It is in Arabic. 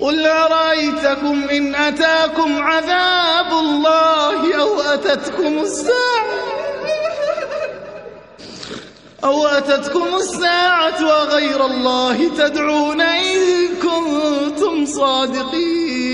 قل أرأيتكم إن أتاكم عذاب الله أو أتتكم الساعة أو أتتكم الساعة وغير الله تدعون إن كنتم صادقين